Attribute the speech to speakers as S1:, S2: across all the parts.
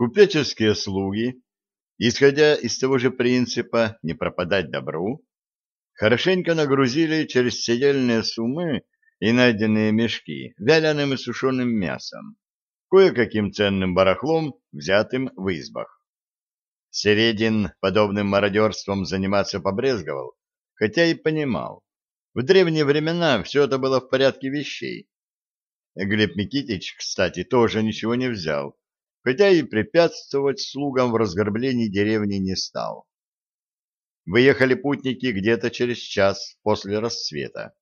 S1: Купеческие слуги, исходя из того же принципа не пропадать добру, хорошенько нагрузили через седельные сумы и найденные мешки вяленым и сушеным мясом, кое-каким ценным барахлом, взятым в избах. Середин подобным мародерством заниматься побрезговал, хотя и понимал. В древние времена все это было в порядке вещей. Глеб Никитич, кстати, тоже ничего не взял, хотя и препятствовать слугам в разграблении деревни не стал. Выехали путники где-то через час после рассвета.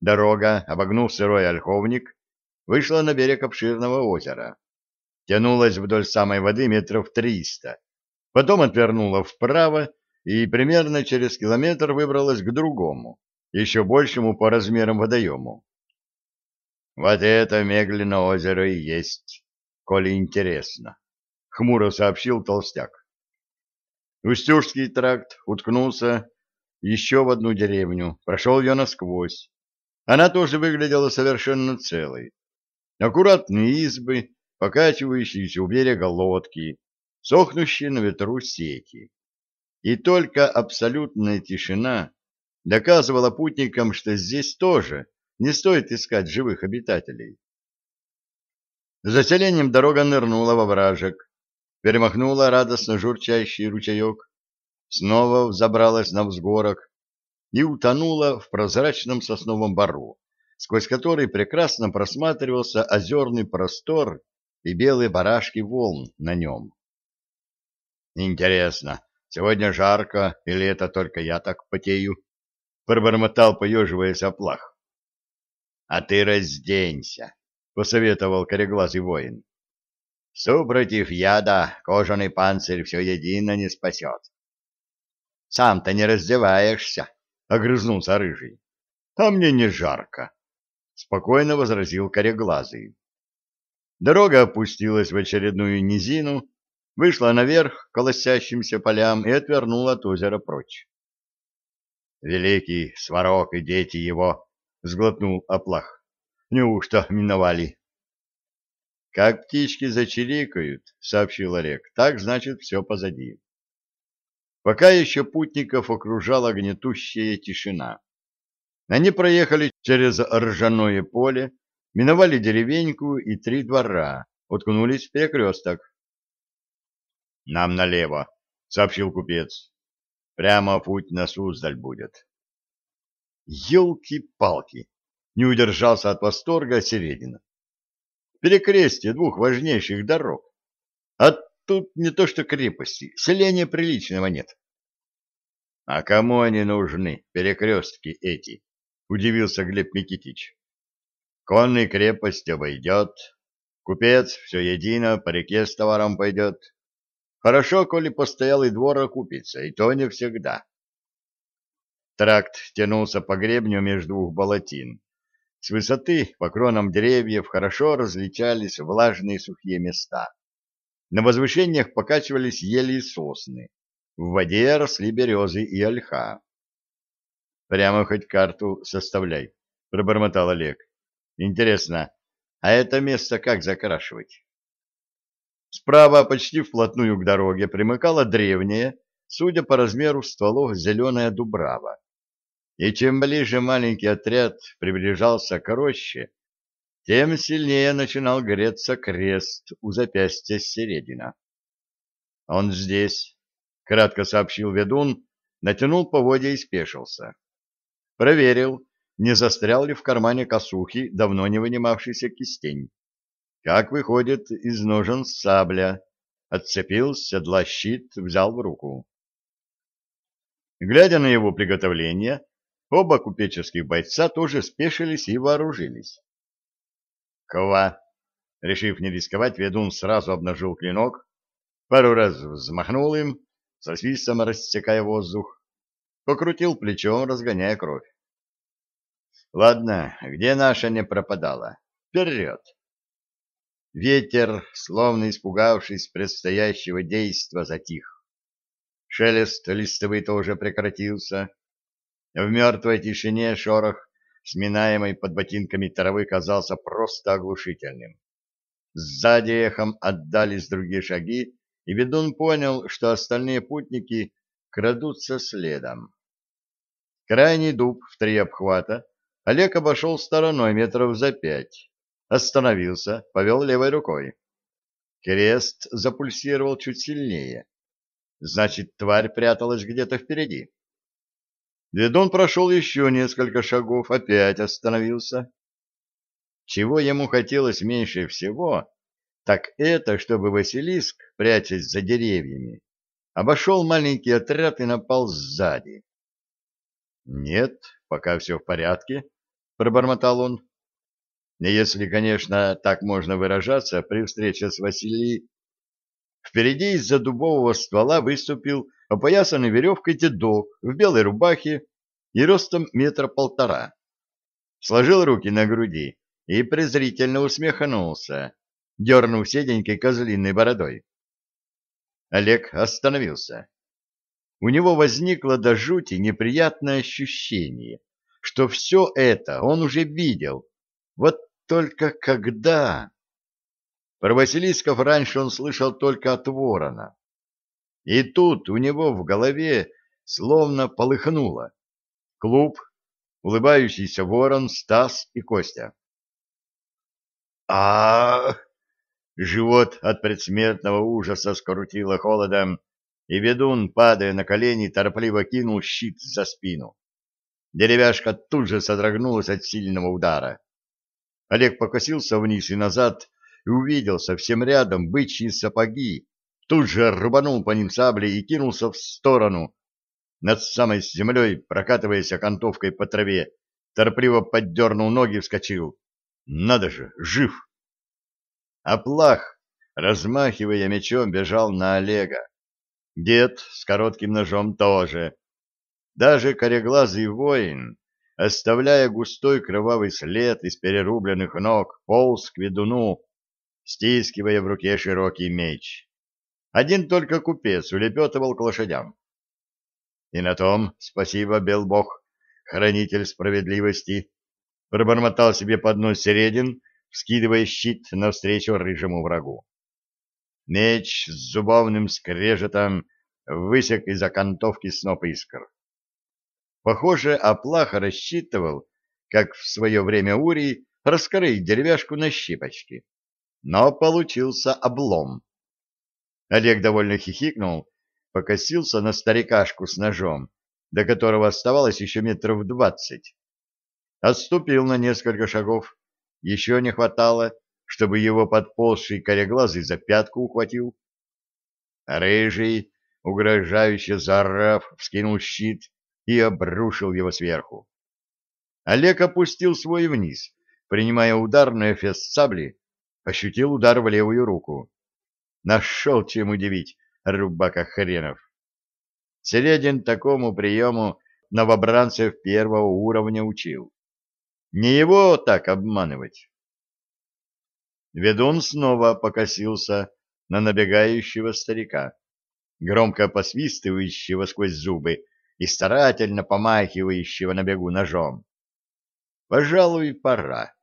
S1: Дорога, обогнув сырой ольховник, вышла на берег обширного озера. Тянулась вдоль самой воды метров триста, потом отвернула вправо и примерно через километр выбралась к другому, еще большему по размерам водоему. Вот это Меглино озеро и есть коли интересно, — хмуро сообщил толстяк. Устюжский тракт уткнулся еще в одну деревню, прошел ее насквозь. Она тоже выглядела совершенно целой. Аккуратные избы, покачивающиеся у берега лодки, сохнущие на ветру сети. И только абсолютная тишина доказывала путникам, что здесь тоже не стоит искать живых обитателей. За селением дорога нырнула во вражек, перемахнула радостно журчащий ручеек, снова взобралась на взгорок и утонула в прозрачном сосновом бару, сквозь который прекрасно просматривался озерный простор и белые барашки волн на нем. «Интересно, сегодня жарко или это только я так потею?» — пробормотал, поеживаясь оплах. «А ты разденься!» — посоветовал кореглазый воин. — Супротив яда кожаный панцирь все едино не спасет. — Сам-то не раздеваешься, — огрызнулся рыжий. — А мне не жарко, — спокойно возразил кореглазый. Дорога опустилась в очередную низину, вышла наверх к колосящимся полям и отвернула от озера прочь. «Великий сварог и дети его!» — сглотнул оплах. Неужто миновали? Как птички зачирикают, сообщил Олег, так значит все позади. Пока еще путников окружала гнетущая тишина. Они проехали через ржаное поле, миновали деревеньку и три двора, уткнулись в перекресток. — Нам налево, — сообщил купец. — Прямо путь на Суздаль будет. — Елки-палки! Не удержался от восторга Середина. Перекрестие двух важнейших дорог. А тут не то что крепости, селения приличного нет. — А кому они нужны, перекрестки эти? — удивился Глеб Никитич. — Конный крепость обойдет, купец все едино по реке с товаром пойдет. Хорошо, коли постоялый двор окупится, и то не всегда. Тракт тянулся по гребню между двух болотин. С высоты по кронам деревьев хорошо различались влажные сухие места. На возвышениях покачивались ели и сосны. В воде росли березы и ольха. «Прямо хоть карту составляй», — пробормотал Олег. «Интересно, а это место как закрашивать?» Справа, почти вплотную к дороге, примыкала древняя, судя по размеру стволов, зеленая дубрава. И чем ближе маленький отряд приближался к роще, тем сильнее начинал греться крест у запястья Середина. «Он здесь», — кратко сообщил ведун, натянул поводья и спешился. Проверил, не застрял ли в кармане косухи давно не вынимавшийся кистень. Как выходит из ножен сабля, отцепил с седла щит, взял в руку. Глядя на его приготовление, Оба купеческих бойца тоже спешились и вооружились. «Кова!» Решив не рисковать, ведун сразу обнажил клинок, пару раз взмахнул им, со свистом рассекая воздух, покрутил плечом, разгоняя кровь. «Ладно, где наша не пропадала? Вперед!» Ветер, словно испугавшись предстоящего действа, затих. Шелест листовый тоже прекратился, в мертвой тишине шорох, сминаемый под ботинками травы, казался просто оглушительным. Сзади эхом отдались другие шаги, и ведун понял, что остальные путники крадутся следом. Крайний дуб в три обхвата Олег обошел стороной метров за пять, остановился, повел левой рукой. Крест запульсировал чуть сильнее. Значит, тварь пряталась где-то впереди. Ведун прошел еще несколько шагов, опять остановился. Чего ему хотелось меньше всего, так это, чтобы Василиск, прячась за деревьями, обошел маленький отряд и напал сзади. «Нет, пока все в порядке», — пробормотал он. «Если, конечно, так можно выражаться при встрече с Василием. Впереди из-за дубового ствола выступил опоясанный веревкой дедок в белой рубахе и ростом метра полтора. Сложил руки на груди и презрительно усмехнулся, дернув седенькой козлиной бородой. Олег остановился. У него возникло до жути неприятное ощущение, что все это он уже видел. Вот только когда... Про Василисков раньше он слышал только от ворона. И тут у него в голове словно полыхнуло. Клуб, улыбающийся ворон, Стас и Костя. а Живот от предсмертного ужаса скрутило холодом, и ведун, падая на колени, торопливо кинул щит за спину. Деревяшка тут же содрогнулась от сильного удара. Олег покосился вниз и назад, и увидел совсем рядом бычьи сапоги, тут же рубанул по ним саблей и кинулся в сторону, над самой землей, прокатываясь окантовкой по траве, торопливо поддернул ноги и вскочил. Надо же, жив! Аплах, размахивая мечом, бежал на Олега. Дед с коротким ножом тоже. Даже кореглазый воин, оставляя густой кровавый след из перерубленных ног, полз к ведуну, стискивая в руке широкий меч. Один только купец улепетывал к лошадям. И на том спасибо, Белбог, хранитель справедливости, пробормотал себе под нос Середин, скидывая щит навстречу рыжему врагу. Меч с зубовным скрежетом высек из окантовки сноп искр. Похоже, Аплаха рассчитывал, как в свое время Урий, раскрыть деревяшку на щипочки но получился облом. Олег довольно хихикнул, покосился на старикашку с ножом, до которого оставалось еще метров двадцать. Отступил на несколько шагов. Еще не хватало, чтобы его подползший кореглазый за пятку ухватил. Рыжий, угрожающе заорав, вскинул щит и обрушил его сверху. Олег опустил свой вниз, принимая удар на эфес сабли, ощутил удар в левую руку. Нашел чем удивить, рубака хренов. Середин такому приему новобранцев первого уровня учил. Не его так обманывать. Ведун снова покосился на набегающего старика, громко посвистывающего сквозь зубы и старательно помахивающего на бегу ножом. Пожалуй, пора.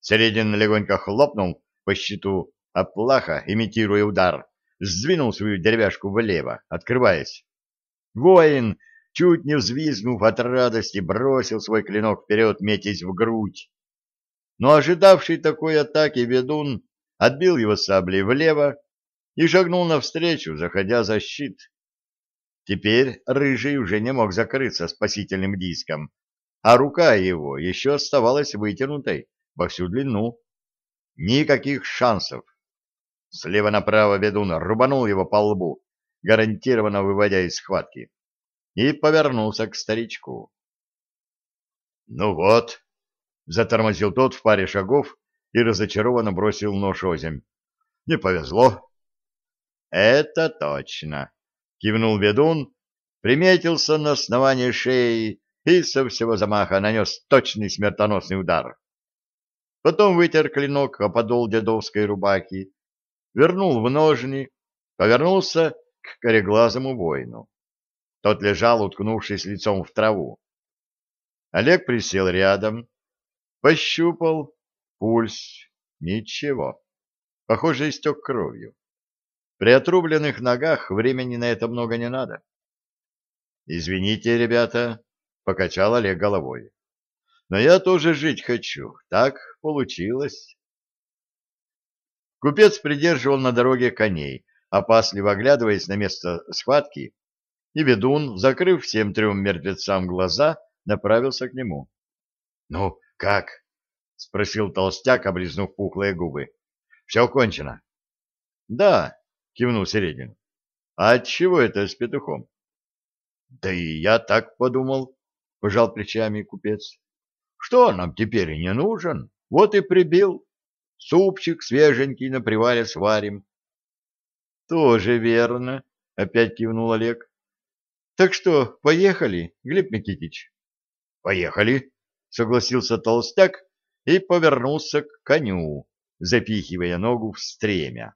S1: Середин легонько хлопнул по щиту, а плаха, имитируя удар, сдвинул свою деревяшку влево, открываясь. Воин, чуть не взвизгнув от радости, бросил свой клинок вперед, метясь в грудь. Но ожидавший такой атаки ведун отбил его саблей влево и шагнул навстречу, заходя за щит. Теперь рыжий уже не мог закрыться спасительным диском, а рука его еще оставалась вытянутой во всю длину. Никаких шансов. Слева направо ведун рубанул его по лбу, гарантированно выводя из схватки, и повернулся к старичку. «Ну вот», — затормозил тот в паре шагов и разочарованно бросил нож озимь. «Не повезло». «Это точно», — кивнул ведун, приметился на основании шеи и со всего замаха нанес точный смертоносный удар потом вытер клинок о подол дедовской рубахи, вернул в ножни, повернулся к кореглазому воину. Тот лежал, уткнувшись лицом в траву. Олег присел рядом, пощупал пульс. Ничего. Похоже, истек кровью. При отрубленных ногах времени на это много не надо. «Извините, ребята», — покачал Олег головой. «Но я тоже жить хочу. Так получилось». Купец придерживал на дороге коней, опасливо оглядываясь на место схватки, и ведун, закрыв всем трем мертвецам глаза, направился к нему. — Ну, как? — спросил толстяк, облизнув пухлые губы. — Все кончено. — Да, — кивнул Середин. — А отчего это с петухом? — Да и я так подумал, — пожал плечами купец. — Что нам теперь не нужен? Вот и прибил. Супчик свеженький на привале сварим. — Тоже верно, — опять кивнул Олег. — Так что, поехали, Глеб Никитич? — Поехали, — согласился толстяк и повернулся к коню, запихивая ногу в стремя.